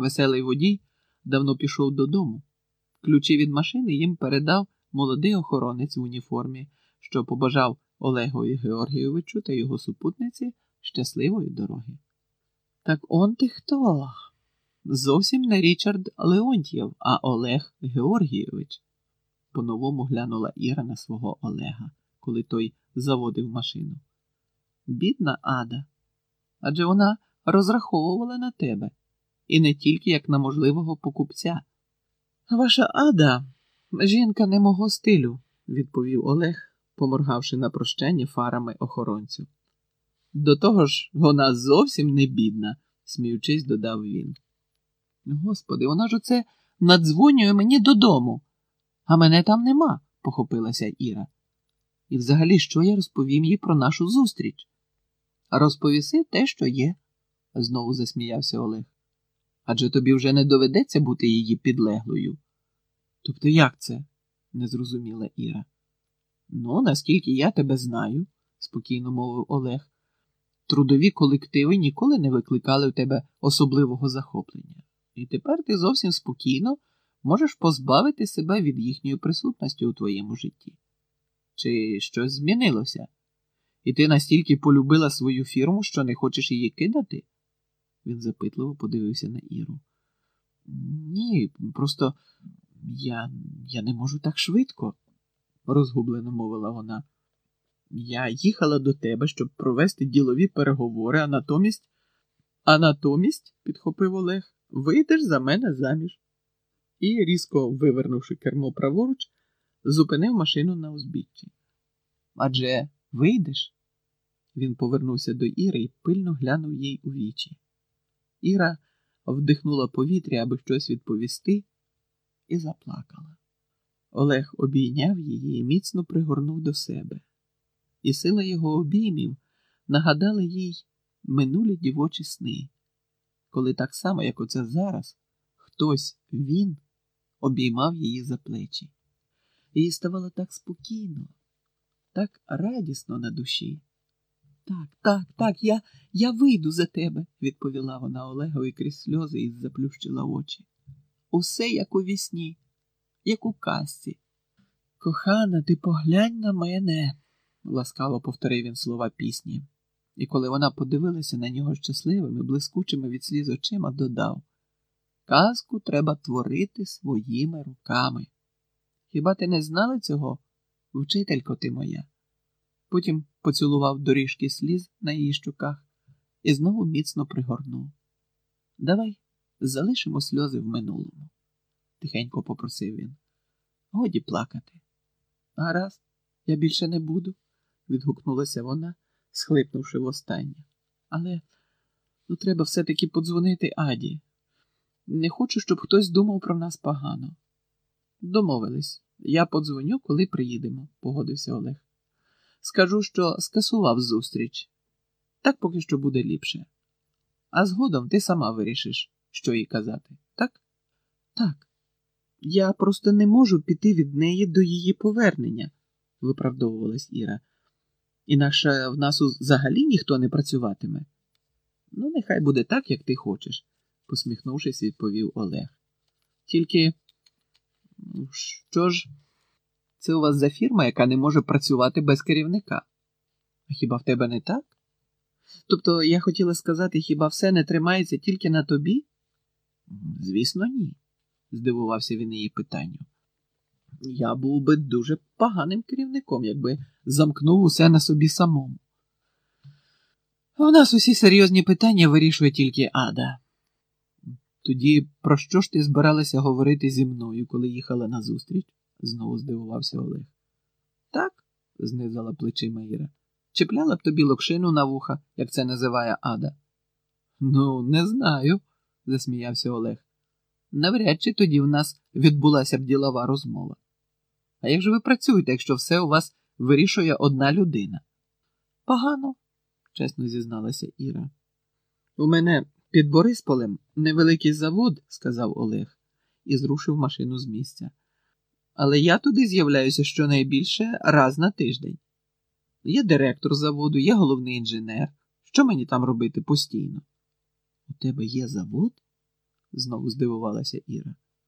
Веселий водій давно пішов додому. Ключі від машини їм передав молодий охоронець в уніформі, що побажав Олегові Георгійовичу та його супутниці щасливої дороги. Так он ти хто? Зовсім не Річард Леонтьєв, а Олег Георгійович. По-новому глянула Іра на свого Олега, коли той заводив машину. Бідна Ада. Адже вона розраховувала на тебе, і не тільки як на можливого покупця. Ваша Ада жінка не мого стилю, відповів Олег, поморгавши на прощання фарами охоронцю. До того ж, вона зовсім не бідна, сміючись, додав він. Господи, вона ж оце надзвонює мені додому, а мене там нема, похопилася Іра. І взагалі, що я розповім їй про нашу зустріч? Розповіси те, що є, знову засміявся Олег. Адже тобі вже не доведеться бути її підлеглою. Тобто як це? не зрозуміла Іра. Ну, наскільки я тебе знаю, спокійно мовив Олег, трудові колективи ніколи не викликали в тебе особливого захоплення. І тепер ти зовсім спокійно можеш позбавити себе від їхньої присутності у твоєму житті. Чи щось змінилося? І ти настільки полюбила свою фірму, що не хочеш її кидати? Він запитливо подивився на Іру. Ні, просто я я не можу так швидко, розгублено мовила вона. Я їхала до тебе, щоб провести ділові переговори, а натомість, а натомість, підхопив Олег, вийдеш за мене заміж. І, різко вивернувши кермо праворуч, зупинив машину на узбіччі. Адже вийдеш? Він повернувся до Іри і пильно глянув їй у вічі. Іра вдихнула повітря, аби щось відповісти, і заплакала. Олег обійняв її і міцно пригорнув до себе, і сила його обіймів нагадала їй минулі дівочі сни, коли так само, як оце зараз, хтось він обіймав її за плечі. Їй ставало так спокійно, так радісно на душі. Так, так, так, я я вийду за тебе, відповіла вона Олегові крізь сльози і заплющила очі. Усе як у вісні, як у казці. Кохана, ти поглянь на мене, ласкаво повторив він слова пісні, і коли вона подивилася на нього щасливими, блискучими від сліз очима, додав Казку треба творити своїми руками. Хіба ти не знала цього, вчителько ти моя? Потім поцілував доріжки сліз на її щуках і знову міцно пригорнув. Давай залишимо сльози в минулому, тихенько попросив він. Годі плакати. Гаразд, я більше не буду, відгукнулася вона, схлипнувши востаннє. Але ну, треба все-таки подзвонити Аді. Не хочу, щоб хтось думав про нас погано. Домовились, я подзвоню, коли приїдемо, погодився Олег. Скажу, що скасував зустріч. Так поки що буде ліпше. А згодом ти сама вирішиш, що їй казати, так? Так. Я просто не можу піти від неї до її повернення, виправдовувалась Іра. Інакше в нас взагалі ніхто не працюватиме. Ну, нехай буде так, як ти хочеш, посміхнувшись, відповів Олег. Тільки що ж? Це у вас за фірма, яка не може працювати без керівника. А хіба в тебе не так? Тобто я хотіла сказати, хіба все не тримається тільки на тобі? Звісно, ні, здивувався він її питанню. Я був би дуже поганим керівником, якби замкнув усе на собі самому. У нас усі серйозні питання вирішує тільки Ада. Тоді про що ж ти збиралася говорити зі мною, коли їхала на зустріч? Знову здивувався Олег. Так, знизала плечима Іра. Чіпляла б тобі локшину на вуха, як це називає Ада. Ну, не знаю, засміявся Олег. Навряд чи тоді в нас відбулася б ділова розмова. А як же ви працюєте, якщо все у вас вирішує одна людина? Погано, чесно зізналася Іра. У мене під Борисполем невеликий завод, сказав Олег, і зрушив машину з місця. Але я туди з'являюся щонайбільше раз на тиждень. Я директор заводу, я головний інженер. Що мені там робити постійно? У тебе є завод? знову здивувалася Іра.